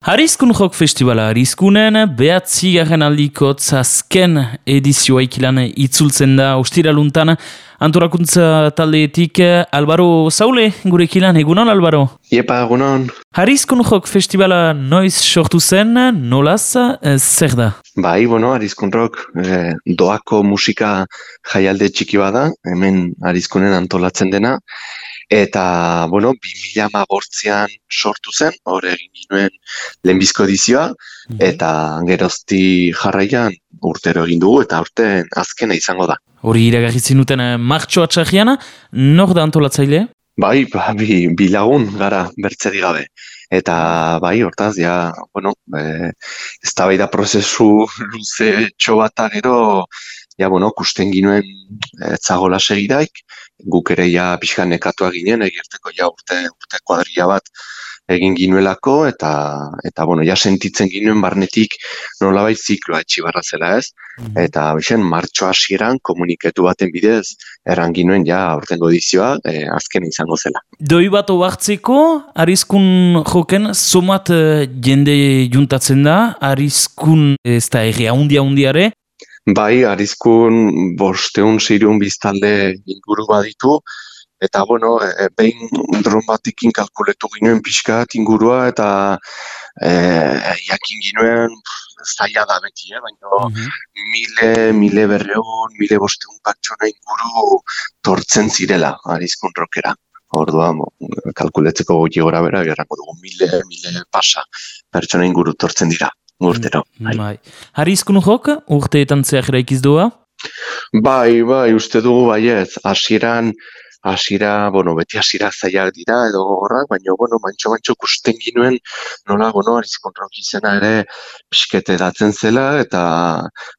Harizkun Rock Festivala Harizkunen behatzi garen aldiko azken edizioa ikilan itzultzen da ostiraluntan anturakuntza taldeetik Albaro Zaule gure ikilan, egunon Albaro? Iepa, egunon. Harizkun Rock Festivala noiz sortu zen, nolaz, eh, zer da? Bai, bueno, Harizkun Rock eh, doako musika jaialde txiki bada, hemen Harizkunen antolatzen dena, Eta, bueno, 2000 bortzean sortu zen, hor egin ginoen lehenbizko edizioa, mhm. eta gerozti jarraian urtero egin dugu, eta urte azkena izango da. Hori iragarritzen duten eh, txajiana, nor da antolatzaile? Bai, ba, bi, bilagun gara bertzeri gabe. Eta bai, hortaz, ja, bueno, e, ez da bai da prozesu luze txobata gero, ja, bueno, kusten ginuen etzagola segidaik, guk ere ja pixka nekatua ginen, egirteko ja urte, urte kuadria bat egin ginuelako, eta, eta bueno, ja sentitzen ginuen barnetik nolabait zikloa etxibarra zela ez, mm. eta bixen, martxo hasieran komuniketu baten bidez, erran ginuen ja urtengo edizioa e, azken izango zela. Doi bat obartzeko, arizkun joken, somat uh, jende juntatzen da, arizkun ez da erri haundia haundiare, Bai, arizkun bosteun zirun biztalde inguru baditu, eta bueno, e, behin dron batikin kalkuletu ginoen pixka ingurua, eta e, jakin ginoen zaila da beti, eh? baina mhm. mile, mile berreun, mile bosteun patxona inguru tortzen zirela arizkun rokera. Orduan, kalkuletzeko goti gora bera, gerrako dugu mile, mile pasa pertsona inguru tortzen dira urtero. Bai. bai. Harizkun jok, urteetan zehar eraikiz doa? Bai, bai, uste dugu baiez, hasieran hasira, bueno, beti hasira zaiak dira edo horrak, baina, bueno, mantxo mantxo kusten ginuen, nola, bueno, arizkontrok izena ere pixkete datzen zela, eta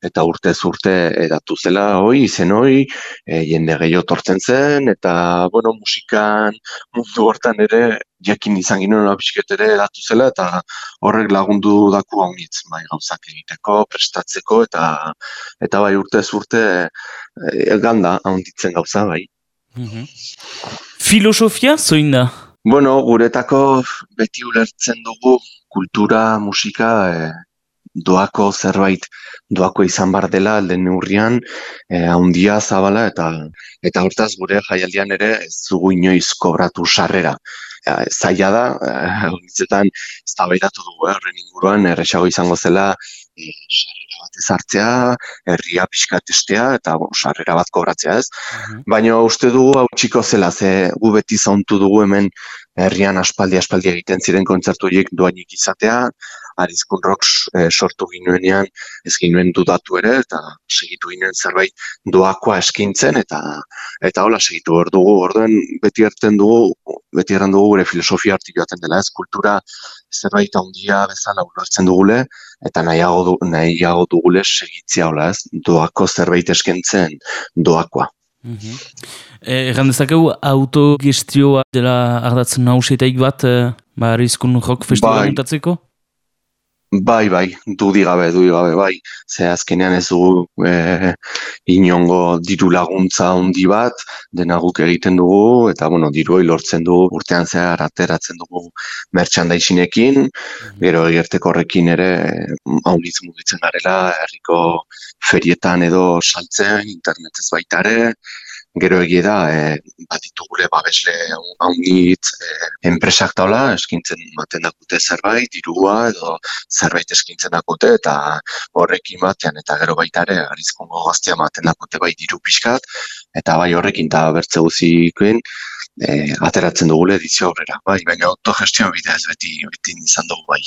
eta urte urte edatu zela, hoi, izen hoi, e, jende gehiago tortzen zen, eta, bueno, musikan mundu hortan ere, jakin izan ginuen pixket ere edatu zela, eta horrek lagundu daku haunitz, bai, gauzak egiteko, prestatzeko, eta eta bai urte urte e, ganda haunditzen gauza, bai. Mhm. Filosofia zoin da? Bueno, guretako beti ulertzen dugu kultura, musika, e, doako zerbait, doako izan bar dela alden neurrian, e, handia zabala eta eta hortaz gure jaialdian ere ez dugu inoiz kobratu sarrera. E, zaila da, e, ez da dugu, eh, horren inguruan, erresago izango zela, e, bat ezartzea, herria pixkat estea, eta bon, sarrera bat kobratzea ez. Mhm. Baina uste dugu hau txiko zela, ze gu beti zauntu dugu hemen herrian aspaldi aspaldi egiten ziren kontzertu horiek doainik izatea, Arizkun Rocks e, sortu ginuenean ez ginuen dudatu ere, eta segitu ginen zerbait doakoa eskintzen, eta eta hola segitu hor dugu, orduen beti erten dugu, beti erran dugu gure filosofia artik joaten dela, ez kultura zerbait handia bezala ulertzen dugule, eta nahiago, du, nahiago dugule segitzia hola, ez, doako zerbait eskentzen doakoa. Mm -hmm. Erran dezakegu autogestioa dela ardatzen nauseetaik bat, eh, ba, Arizkun Rock Festival bai. Bai, bai, dudi gabe, dudi gabe, bai. Ze azkenean ez dugu e, inongo diru laguntza handi bat, dena guk egiten dugu, eta, bueno, diru lortzen dugu, urtean zehar ateratzen dugu merchandisinekin, mhm. gero egerteko horrekin ere, haunitz mugitzen garela, herriko ferietan edo saltzen, internetez baitare, gero egie da, e, bat ditugule babesle haunitz e, enpresak taula, eskintzen maten dakute zerbait, dirua edo zerbait eskintzen dakute, eta horrekin batean, eta gero baita ere, arizkongo gaztea maten dakute bai diru pixkat, eta bai horrekin eta bertze guzikoen, e, ateratzen dugule edizio aurrera. Bai, baina autogestio bidez beti, beti izan dugu bai.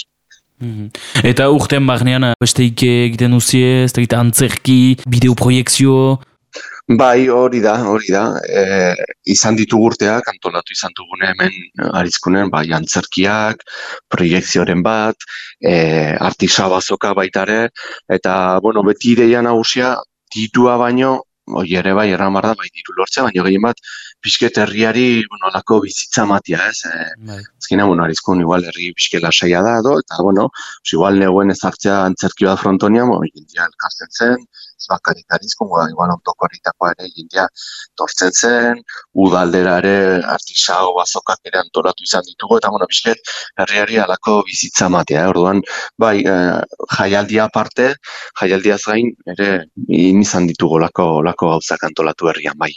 Mhm. Eta urtean barnean besteik egiten duzie, ez da antzerki, bideoproiektzio, Bai, hori da, hori da. E, izan ditu urteak, antolatu izan dugune hemen arizkunen, bai, antzerkiak, proiektzioaren bat, e, artisa bazoka baitare, eta, bueno, beti ideia nagusia, ditua baino, oi ere bai, erramar da, bai, diru lortzea, baino gehien bat, pixket herriari, bueno, lako bizitza matia, ez? E, bai. Ezkina, bueno, arizkun, igual, herri pixket lasaia da, do, eta, bueno, igual, neguen ez hartzea antzerkioa frontonia, bai, elkartzen zen, ez bakarik arizkungo igual ondoko ere jendea tortzen zen, udaldera ere artisao bazokak ere antolatu izan ditugu, eta bueno, bizket, herriari alako bizitza matea, orduan, bai, e, jaialdia aparte, jaialdia zain, ere, izan ditugu lako, lako gauzak antolatu herrian, bai.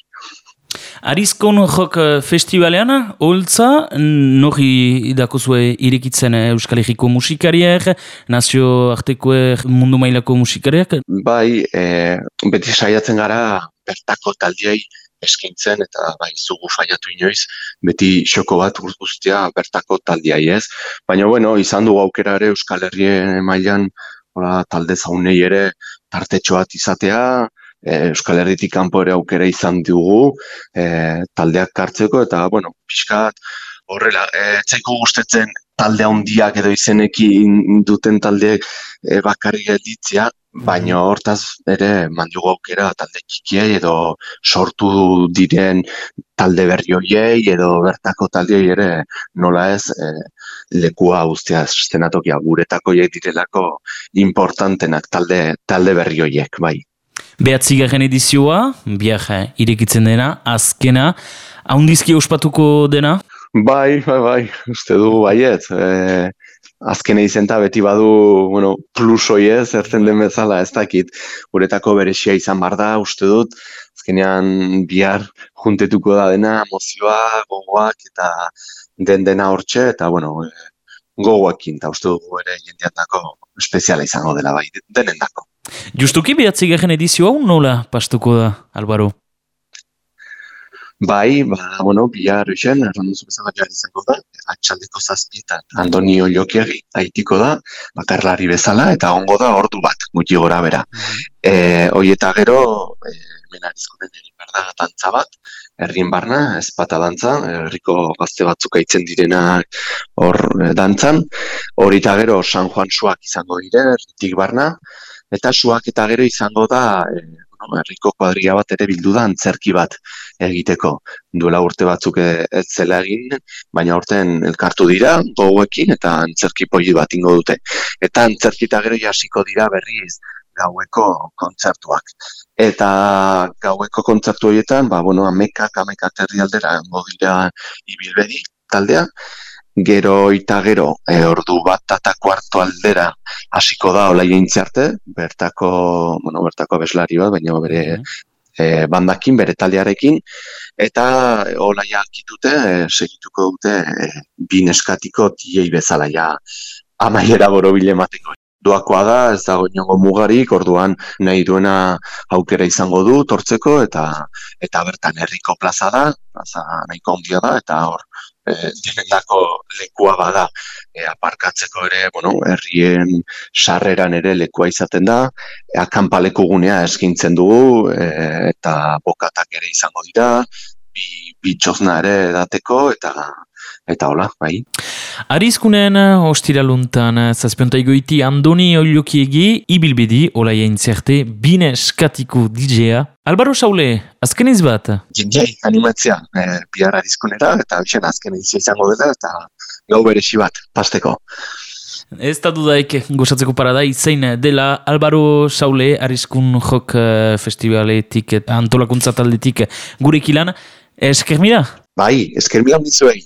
Arizkon jok eh, festivalean, holtza, nori dakozue irekitzen eh, Euskal Herriko musikariak, nazio artekoek mundu mailako musikariak? Bai, e, beti saiatzen gara bertako taldiei eskintzen eta bai zugu faiatu inoiz beti xoko bat guztia bertako taldiai ez. Baina bueno, izan dugu aukera ere Euskal Herrien mailan hola, talde zaunei ere tartetxo izatea, e, Euskal Herritik kanpo ere aukera izan dugu e, taldeak kartzeko eta bueno, pixkat horrela, e, txaiko gustetzen talde handiak edo izenekin duten taldeek e, bakarri gelditzea, baina hortaz ere mandugu aukera talde txikiei edo sortu diren talde berri hoiei edo bertako taldeei ere nola ez e, lekua guztia estenatokia guretako direlako importantenak talde, talde berri hoiek, bai. Behatzigarren edizioa, biaja irekitzen dena, azkena, haundizki ospatuko dena? Bai, bai, bai, uste du baiet. E, azkena izenta beti badu, bueno, plusoi ez, ertzen den bezala, ez dakit, guretako beresia izan bar da, uste dut, azkenean bihar juntetuko da dena, mozioa, gogoak eta den dena hortxe, eta bueno, e, gogoekin, eta uste dugu ere jendeatako espeziala izango dela bai, denen dako. Justuki behatzi gehen edizio hau nola pastuko da, Albaro? Bai, ba, bueno, bihar usen, errandu zubezala jari izango da, atxaldeko zazpietan Antonio Jokiagi haitiko da, bakarlari bezala, eta ongo da ordu bat, gutxi gora bera. Mm eta gero, e, menarizkunen egin berda dantza bat, herrien barna, ezpata dantza, herriko gazte batzuk aitzen direnak hor e, dantzan, hori eta gero San Juan Suak izango dire, herritik barna, eta suak eta gero izango da e, bueno, herriko kuadria bat ere bildu da antzerki bat egiteko. Duela urte batzuk e, ez zela egin, baina urten elkartu dira goguekin eta antzerki poli bat ingo dute. Eta antzerki eta gero jasiko dira berriz gaueko kontzertuak. Eta gaueko kontzertu horietan, ba, bueno, amekak, amekak aldera, dira ibilbedi taldea, gero eta gero e, ordu bat eta kuarto aldera hasiko da ola arte, bertako, bueno, bertako beslari bat, baina bere e, bandakin, bere taldearekin, eta ola jakitute, e, segituko dute, e, bin eskatiko diei bezala ja amaiera borobile mateko. Duakoa da, ez dago inongo mugarik, orduan nahi duena aukera izango du, tortzeko, eta eta bertan herriko plaza da, plaza nahiko ondia da, eta hor e, denendako lekua bada e, aparkatzeko ere, bueno, herrien sarreran ere lekua izaten da, e, akanpaleku gunea eskintzen dugu e, eta bokatak ere izango dira, bi, bi ere dateko eta eta hola, bai. Arizkunen ostiraluntan zazpionta egoiti Andoni Oliokiegi ibilbedi olaia intzerte bine eskatiko DJ-a. Albaro Saule, azken bat? Jendei, animatzea, e, bihar arizkunera eta bixen azken izango dela eta gau beresi bat, pasteko. Ez da dudaik gozatzeko parada izain dela Albaro Saule Arizkun Jok eh, Festivaletik antolakuntza taldetik gurekilan. Eskermira? Bai, eskermira mizuei.